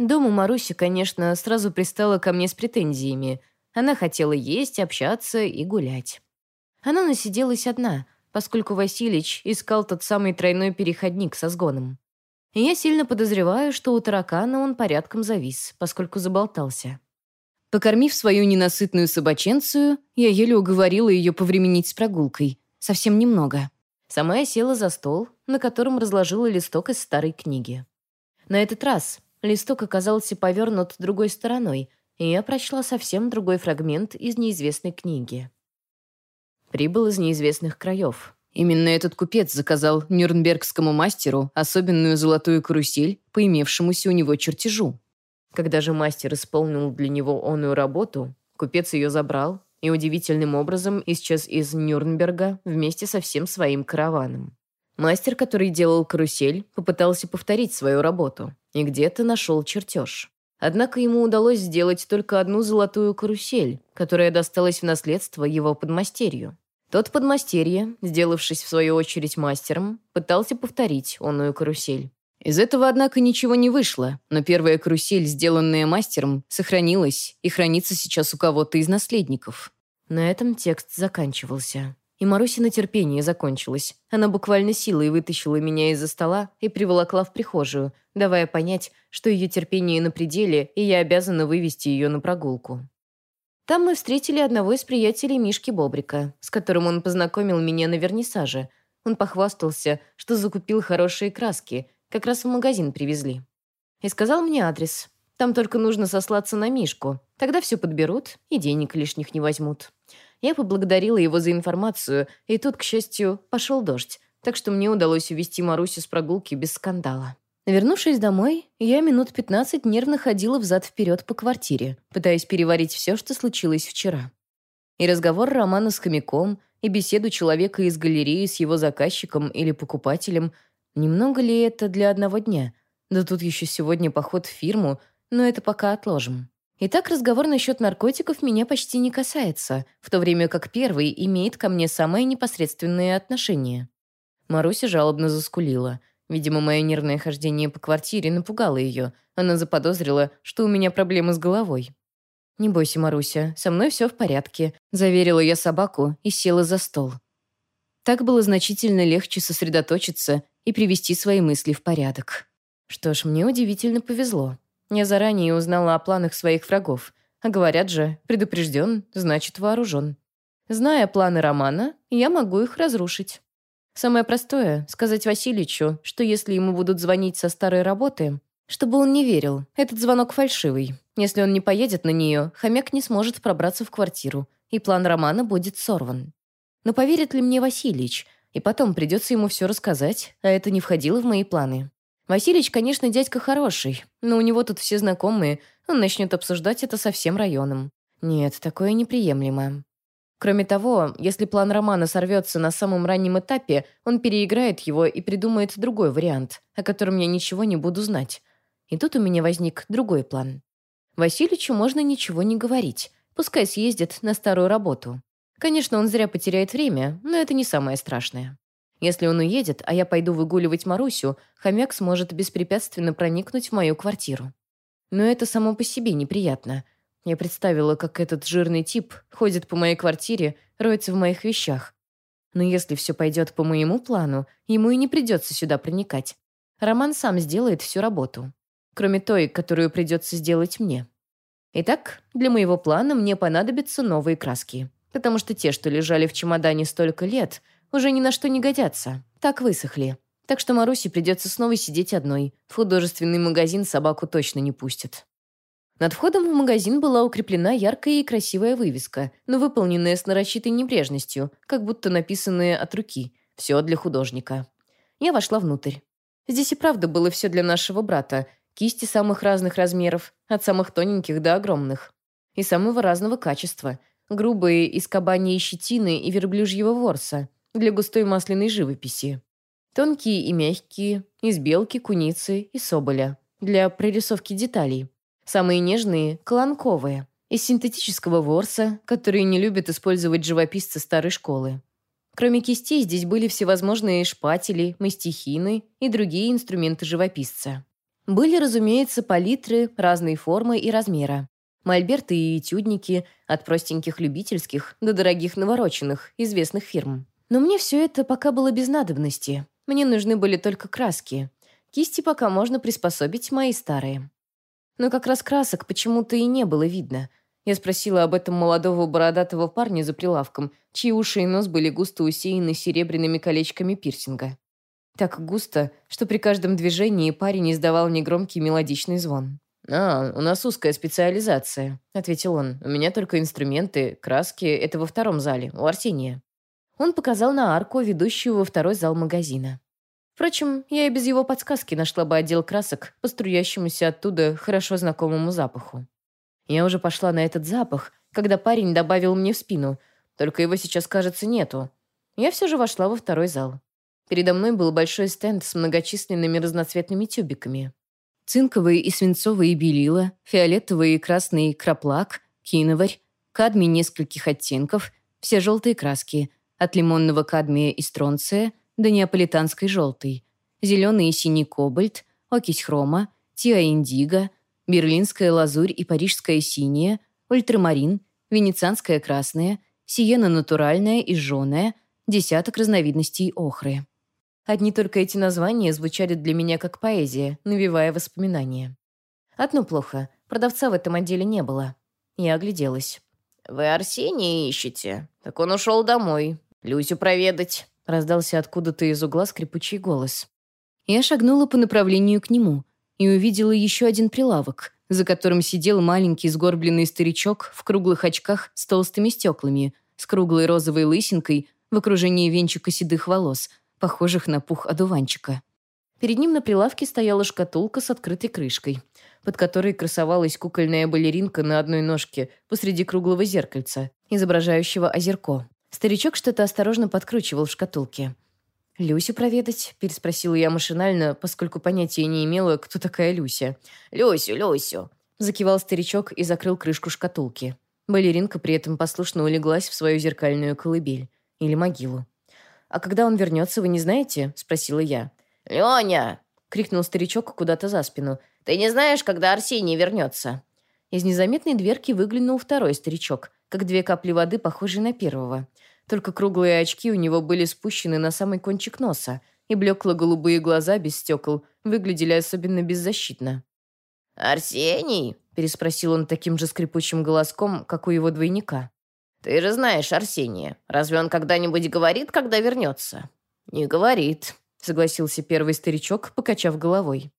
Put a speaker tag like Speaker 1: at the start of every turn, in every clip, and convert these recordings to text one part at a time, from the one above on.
Speaker 1: Дома Маруся, конечно, сразу пристала ко мне с претензиями. Она хотела есть, общаться и гулять. Она насиделась одна, поскольку Василич искал тот самый тройной переходник со сгоном. И я сильно подозреваю, что у таракана он порядком завис, поскольку заболтался. Покормив свою ненасытную собаченцию, я еле уговорила ее повременить с прогулкой. Совсем немного. Сама я села за стол, на котором разложила листок из старой книги. На этот раз листок оказался повернут другой стороной, и я прочла совсем другой фрагмент из неизвестной книги. Прибыл из неизвестных краев. Именно этот купец заказал нюрнбергскому мастеру особенную золотую карусель по имевшемуся у него чертежу. Когда же мастер исполнил для него оную работу, купец ее забрал и удивительным образом исчез из Нюрнберга вместе со всем своим караваном. Мастер, который делал карусель, попытался повторить свою работу и где-то нашел чертеж. Однако ему удалось сделать только одну золотую карусель, которая досталась в наследство его подмастерью. Тот подмастерье, сделавшись в свою очередь мастером, пытался повторить онную карусель. Из этого, однако, ничего не вышло, но первая карусель, сделанная мастером, сохранилась и хранится сейчас у кого-то из наследников. На этом текст заканчивался. И Марусина терпение закончилось. Она буквально силой вытащила меня из-за стола и приволокла в прихожую, давая понять, что ее терпение на пределе, и я обязана вывести ее на прогулку. Там мы встретили одного из приятелей Мишки Бобрика, с которым он познакомил меня на вернисаже. Он похвастался, что закупил хорошие краски, как раз в магазин привезли. И сказал мне адрес. Там только нужно сослаться на Мишку. Тогда все подберут и денег лишних не возьмут. Я поблагодарила его за информацию, и тут, к счастью, пошел дождь, так что мне удалось увести Марусю с прогулки без скандала. Вернувшись домой, я минут 15 нервно ходила взад-вперед по квартире, пытаясь переварить все, что случилось вчера. И разговор Романа с хомяком, и беседу человека из галереи с его заказчиком или покупателем. Немного ли это для одного дня? Да тут еще сегодня поход в фирму, но это пока отложим. Итак, разговор насчет наркотиков меня почти не касается, в то время как первый имеет ко мне самое непосредственное отношение. Маруся жалобно заскулила — Видимо, мое нервное хождение по квартире напугало ее. Она заподозрила, что у меня проблемы с головой. «Не бойся, Маруся, со мной все в порядке», — заверила я собаку и села за стол. Так было значительно легче сосредоточиться и привести свои мысли в порядок. Что ж, мне удивительно повезло. Я заранее узнала о планах своих врагов. А говорят же, предупрежден, значит вооружен. Зная планы Романа, я могу их разрушить. Самое простое — сказать Васильичу, что если ему будут звонить со старой работы, чтобы он не верил, этот звонок фальшивый. Если он не поедет на нее, хомяк не сможет пробраться в квартиру, и план Романа будет сорван. Но поверит ли мне Васильич? И потом придется ему все рассказать, а это не входило в мои планы. Василич, конечно, дядька хороший, но у него тут все знакомые, он начнет обсуждать это со всем районом. Нет, такое неприемлемо. Кроме того, если план романа сорвется на самом раннем этапе, он переиграет его и придумает другой вариант, о котором я ничего не буду знать. И тут у меня возник другой план. Васильичу можно ничего не говорить. Пускай съездит на старую работу. Конечно, он зря потеряет время, но это не самое страшное. Если он уедет, а я пойду выгуливать Марусю, хомяк сможет беспрепятственно проникнуть в мою квартиру. Но это само по себе неприятно — я представила, как этот жирный тип ходит по моей квартире, роется в моих вещах. Но если все пойдет по моему плану, ему и не придется сюда проникать. Роман сам сделает всю работу. Кроме той, которую придется сделать мне. Итак, для моего плана мне понадобятся новые краски. Потому что те, что лежали в чемодане столько лет, уже ни на что не годятся. Так высохли. Так что Марусе придется снова сидеть одной. В художественный магазин собаку точно не пустят. Над входом в магазин была укреплена яркая и красивая вывеска, но выполненная с нарочитой небрежностью, как будто написанная от руки. Все для художника. Я вошла внутрь. Здесь и правда было все для нашего брата. Кисти самых разных размеров, от самых тоненьких до огромных. И самого разного качества. Грубые из кабаньей щетины и верблюжьего ворса. Для густой масляной живописи. Тонкие и мягкие, из белки, куницы и соболя. Для прорисовки деталей. Самые нежные – колонковые, из синтетического ворса, которые не любят использовать живописцы старой школы. Кроме кистей, здесь были всевозможные шпатели, мастихины и другие инструменты живописца. Были, разумеется, палитры разной формы и размера. Мольберты и этюдники от простеньких любительских до дорогих навороченных, известных фирм. Но мне все это пока было без надобности. Мне нужны были только краски. Кисти пока можно приспособить мои старые. Но как раз красок почему-то и не было видно. Я спросила об этом молодого бородатого парня за прилавком, чьи уши и нос были густо усеяны серебряными колечками пирсинга. Так густо, что при каждом движении парень издавал негромкий мелодичный звон. «А, у нас узкая специализация», — ответил он. «У меня только инструменты, краски — это во втором зале, у Арсения». Он показал на арку, ведущую во второй зал магазина. Впрочем, я и без его подсказки нашла бы отдел красок по струящемуся оттуда хорошо знакомому запаху. Я уже пошла на этот запах, когда парень добавил мне в спину, только его сейчас, кажется, нету. Я все же вошла во второй зал. Передо мной был большой стенд с многочисленными разноцветными тюбиками. Цинковые и свинцовые белила, фиолетовые и красные краплак, киноварь, кадмий нескольких оттенков, все желтые краски — от лимонного кадмия и стронция до неаполитанской желтой, зеленый и синий кобальт, окись хрома, тиа-индиго, берлинская лазурь и парижская синяя, ультрамарин, венецианская красная, сиена натуральная и жженая, десяток разновидностей охры. Одни только эти названия звучали для меня как поэзия, навевая воспоминания. Одно плохо, продавца в этом отделе не было. Я огляделась. «Вы Арсения ищете? Так он ушел домой. Люсю проведать», — раздался откуда-то из угла скрипучий голос. Я шагнула по направлению к нему и увидела еще один прилавок, за которым сидел маленький сгорбленный старичок в круглых очках с толстыми стеклами, с круглой розовой лысинкой в окружении венчика седых волос, похожих на пух одуванчика. Перед ним на прилавке стояла шкатулка с открытой крышкой, под которой красовалась кукольная балеринка на одной ножке посреди круглого зеркальца, изображающего озерко. Старичок что-то осторожно подкручивал в шкатулке. «Люсю проведать?» — переспросила я машинально, поскольку понятия не имела, кто такая Люся. «Люсю, Люсю!» — закивал старичок и закрыл крышку шкатулки. Балеринка при этом послушно улеглась в свою зеркальную колыбель. Или могилу. «А когда он вернется, вы не знаете?» — спросила я. «Леня!» — крикнул старичок куда-то за спину. «Ты не знаешь, когда Арсений вернется?» Из незаметной дверки выглянул второй старичок, как две капли воды, похожие на первого. Только круглые очки у него были спущены на самый кончик носа, и блекло-голубые глаза без стекол выглядели особенно беззащитно. «Арсений?» — переспросил он таким же скрипучим голоском, как у его двойника. «Ты же знаешь Арсения. Разве он когда-нибудь говорит, когда вернется?» «Не говорит», — согласился первый старичок, покачав головой.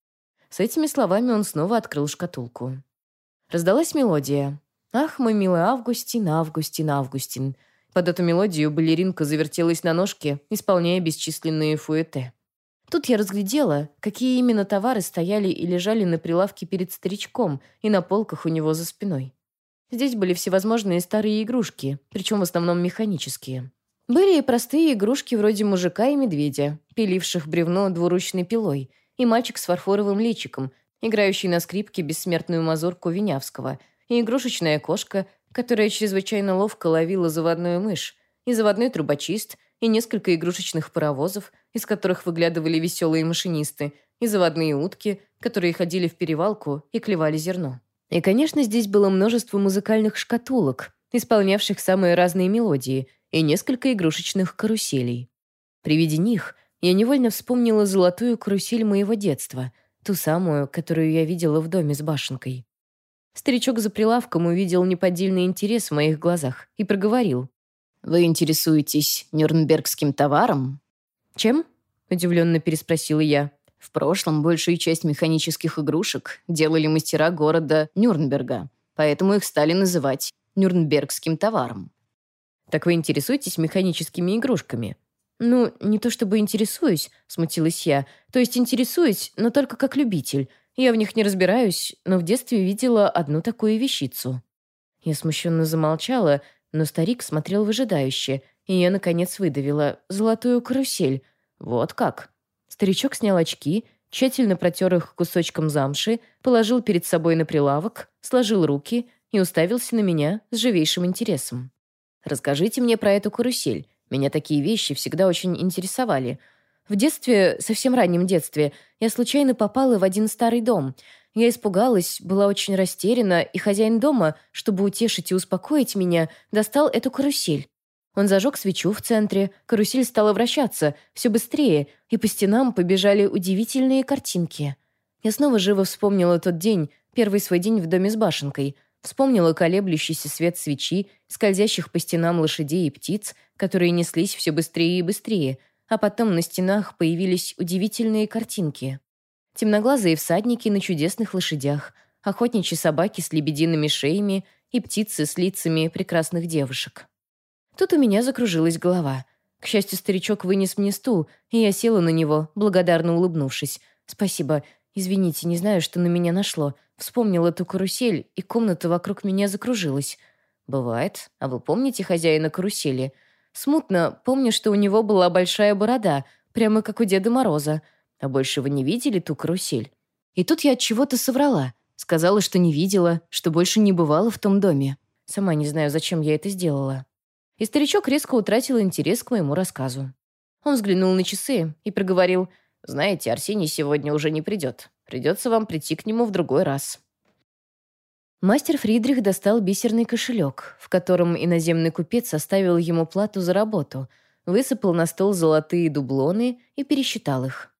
Speaker 1: С этими словами он снова открыл шкатулку. Раздалась мелодия. «Ах, мой милый Августин, Августин, Августин», под эту мелодию балеринка завертелась на ножке, исполняя бесчисленные фуэте. Тут я разглядела, какие именно товары стояли и лежали на прилавке перед старичком и на полках у него за спиной. Здесь были всевозможные старые игрушки, причем в основном механические. Были и простые игрушки вроде мужика и медведя, пиливших бревно двуручной пилой, и мальчик с фарфоровым личиком, играющий на скрипке бессмертную мазурку Винявского, и игрушечная кошка, которая чрезвычайно ловко ловила заводную мышь, и заводной трубочист, и несколько игрушечных паровозов, из которых выглядывали веселые машинисты, и заводные утки, которые ходили в перевалку и клевали зерно. И, конечно, здесь было множество музыкальных шкатулок, исполнявших самые разные мелодии, и несколько игрушечных каруселей. При виде них я невольно вспомнила золотую карусель моего детства, ту самую, которую я видела в доме с башенкой. Старичок за прилавком увидел неподдельный интерес в моих глазах и проговорил. «Вы интересуетесь нюрнбергским товаром?» «Чем?» — удивленно переспросила я. В прошлом большую часть механических игрушек делали мастера города Нюрнберга, поэтому их стали называть нюрнбергским товаром. «Так вы интересуетесь механическими игрушками?» «Ну, не то чтобы интересуюсь», — смутилась я. «То есть интересуюсь, но только как любитель. Я в них не разбираюсь, но в детстве видела одну такую вещицу». Я смущенно замолчала, но старик смотрел выжидающе, и я, наконец, выдавила «золотую карусель». Вот как. Старичок снял очки, тщательно протер их кусочком замши, положил перед собой на прилавок, сложил руки и уставился на меня с живейшим интересом. «Расскажите мне про эту карусель. Меня такие вещи всегда очень интересовали. В детстве, совсем раннем детстве, я случайно попала в один старый дом. Я испугалась, была очень растеряна, и хозяин дома, чтобы утешить и успокоить меня, достал эту карусель. Он зажег свечу в центре, карусель стала вращаться, все быстрее, и по стенам побежали удивительные картинки. Я снова живо вспомнила тот день, первый свой день в доме с башенкой. Вспомнила колеблющийся свет свечи, скользящих по стенам лошадей и птиц, которые неслись все быстрее и быстрее, а потом на стенах появились удивительные картинки. Темноглазые всадники на чудесных лошадях, охотничьи собаки с лебедиными шеями и птицы с лицами прекрасных девушек. Тут у меня закружилась голова. К счастью, старичок вынес мне стул, и я села на него, благодарно улыбнувшись. «Спасибо. Извините, не знаю, что на меня нашло. Вспомнил эту карусель, и комната вокруг меня закружилась». «Бывает. А вы помните хозяина карусели?» «Смутно. Помню, что у него была большая борода, прямо как у Деда Мороза. А больше вы не видели ту карусель?» И тут я от чего-то соврала. Сказала, что не видела, что больше не бывала в том доме. Сама не знаю, зачем я это сделала и старичок резко утратил интерес к моему рассказу. Он взглянул на часы и проговорил, «Знаете, Арсений сегодня уже не придет. Придется вам прийти к нему в другой раз». Мастер Фридрих достал бисерный кошелек, в котором иноземный купец оставил ему плату за работу, высыпал на стол золотые дублоны и пересчитал их.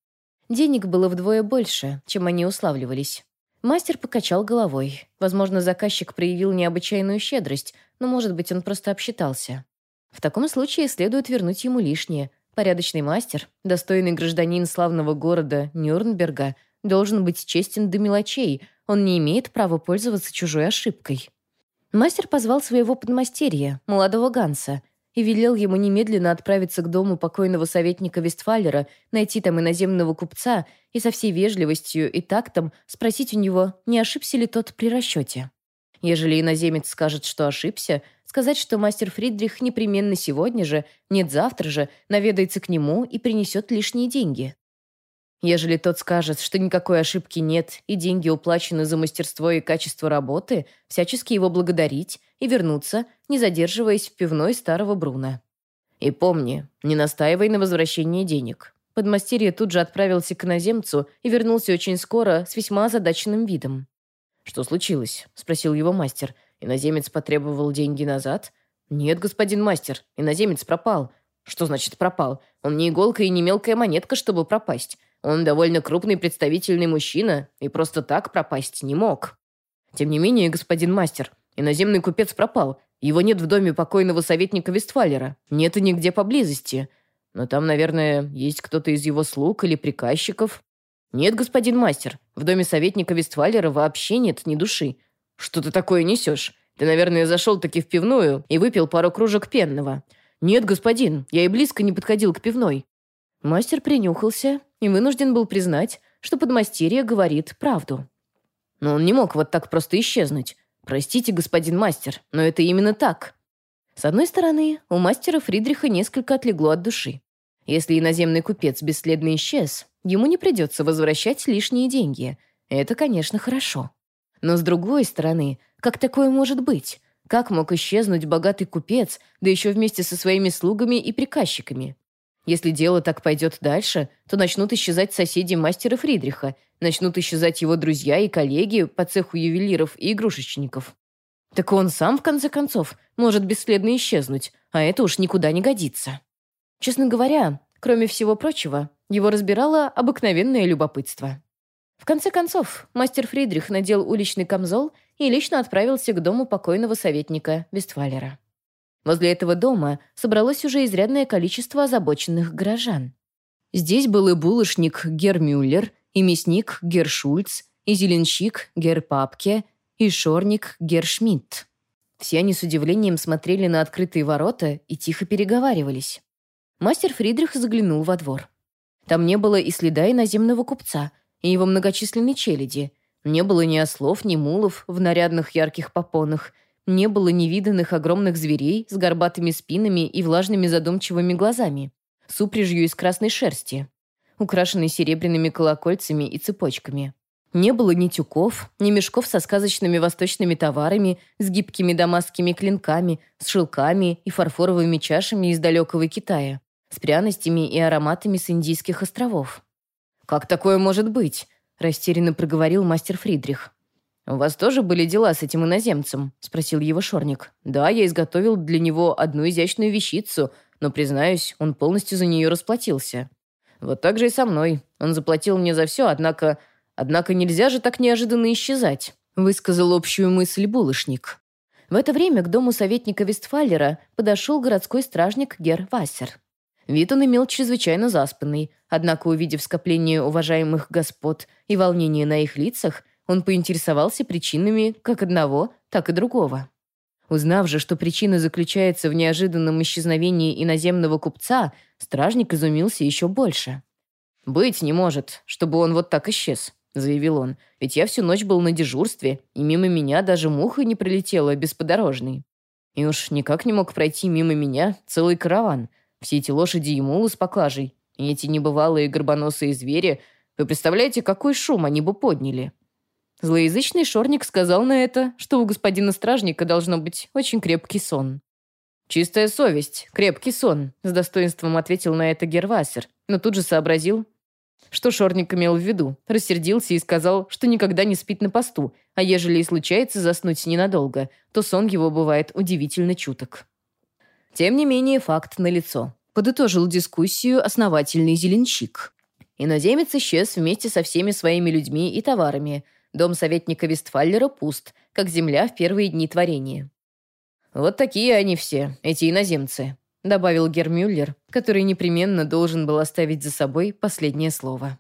Speaker 1: Денег было вдвое больше, чем они уславливались. Мастер покачал головой. Возможно, заказчик проявил необычайную щедрость, но, может быть, он просто обсчитался. В таком случае следует вернуть ему лишнее. Порядочный мастер, достойный гражданин славного города Нюрнберга, должен быть честен до мелочей, он не имеет права пользоваться чужой ошибкой. Мастер позвал своего подмастерья, молодого Ганса, и велел ему немедленно отправиться к дому покойного советника Вестфалера, найти там иноземного купца и со всей вежливостью и тактом спросить у него, не ошибся ли тот при расчете. Ежели иноземец скажет, что ошибся, сказать, что мастер Фридрих непременно сегодня же, нет завтра же, наведается к нему и принесет лишние деньги. Ежели тот скажет, что никакой ошибки нет и деньги уплачены за мастерство и качество работы, всячески его благодарить и вернуться, не задерживаясь в пивной старого Бруна. И помни, не настаивай на возвращении денег. Подмастерье тут же отправился к иноземцу и вернулся очень скоро с весьма озадаченным видом. «Что случилось?» — спросил его мастер. «Иноземец потребовал деньги назад?» «Нет, господин мастер, иноземец пропал». «Что значит пропал? Он не иголка и не мелкая монетка, чтобы пропасть. Он довольно крупный представительный мужчина и просто так пропасть не мог». «Тем не менее, господин мастер, иноземный купец пропал. Его нет в доме покойного советника Вестфалера. Нет и нигде поблизости. Но там, наверное, есть кто-то из его слуг или приказчиков». «Нет, господин мастер, в доме советника Вестфалера вообще нет ни души. Что ты такое несешь? Ты, наверное, зашел-таки в пивную и выпил пару кружек пенного». «Нет, господин, я и близко не подходил к пивной». Мастер принюхался и вынужден был признать, что подмастерье говорит правду. Но он не мог вот так просто исчезнуть. «Простите, господин мастер, но это именно так». С одной стороны, у мастера Фридриха несколько отлегло от души. Если иноземный купец бесследно исчез, ему не придется возвращать лишние деньги. Это, конечно, хорошо. Но с другой стороны, как такое может быть? Как мог исчезнуть богатый купец, да еще вместе со своими слугами и приказчиками? Если дело так пойдет дальше, то начнут исчезать соседи мастера Фридриха, начнут исчезать его друзья и коллеги по цеху ювелиров и игрушечников. Так он сам, в конце концов, может бесследно исчезнуть, а это уж никуда не годится. Честно говоря, кроме всего прочего, его разбирало обыкновенное любопытство. В конце концов, мастер Фридрих надел уличный камзол и лично отправился к дому покойного советника Вестфалера. Возле этого дома собралось уже изрядное количество озабоченных горожан. Здесь был и булочник Гер Мюллер, и мясник Гер Шульц, и зеленщик Гер Папке, и шорник Гер Шмидт. Все они с удивлением смотрели на открытые ворота и тихо переговаривались. Мастер Фридрих заглянул во двор. Там не было и следа иноземного купца, и его многочисленной челяди. Не было ни ослов, ни мулов в нарядных ярких попонах. Не было невиданных огромных зверей с горбатыми спинами и влажными задумчивыми глазами, с упряжью из красной шерсти, украшенной серебряными колокольцами и цепочками. Не было ни тюков, ни мешков со сказочными восточными товарами, с гибкими дамасскими клинками, с шелками и фарфоровыми чашами из далекого Китая с пряностями и ароматами с Индийских островов. «Как такое может быть?» – растерянно проговорил мастер Фридрих. «У вас тоже были дела с этим иноземцем?» – спросил его Шорник. «Да, я изготовил для него одну изящную вещицу, но, признаюсь, он полностью за нее расплатился. Вот так же и со мной. Он заплатил мне за все, однако... Однако нельзя же так неожиданно исчезать», – высказал общую мысль булочник. В это время к дому советника Вестфаллера подошел городской стражник Гер Вассер. Вид он имел чрезвычайно заспанный, однако, увидев скопление уважаемых господ и волнение на их лицах, он поинтересовался причинами как одного, так и другого. Узнав же, что причина заключается в неожиданном исчезновении иноземного купца, стражник изумился еще больше. «Быть не может, чтобы он вот так исчез», — заявил он. «Ведь я всю ночь был на дежурстве, и мимо меня даже муха не прилетела бесподорожный. И уж никак не мог пройти мимо меня целый караван. Все эти лошади и мулы с поклажей, и эти небывалые горбоносые звери. Вы представляете, какой шум они бы подняли?» Злоязычный шорник сказал на это, что у господина стражника должно быть очень крепкий сон. «Чистая совесть, крепкий сон», — с достоинством ответил на это Гервасер, но тут же сообразил, что Шорник имел в виду, рассердился и сказал, что никогда не спит на посту, а ежели и случается заснуть ненадолго, то сон его бывает удивительно чуток. Тем не менее, факт налицо. Подытожил дискуссию основательный зеленщик. Иноземец исчез вместе со всеми своими людьми и товарами — Дом советника Вестфаллера пуст, как земля в первые дни творения. «Вот такие они все, эти иноземцы», — добавил Гермюллер, который непременно должен был оставить за собой последнее слово.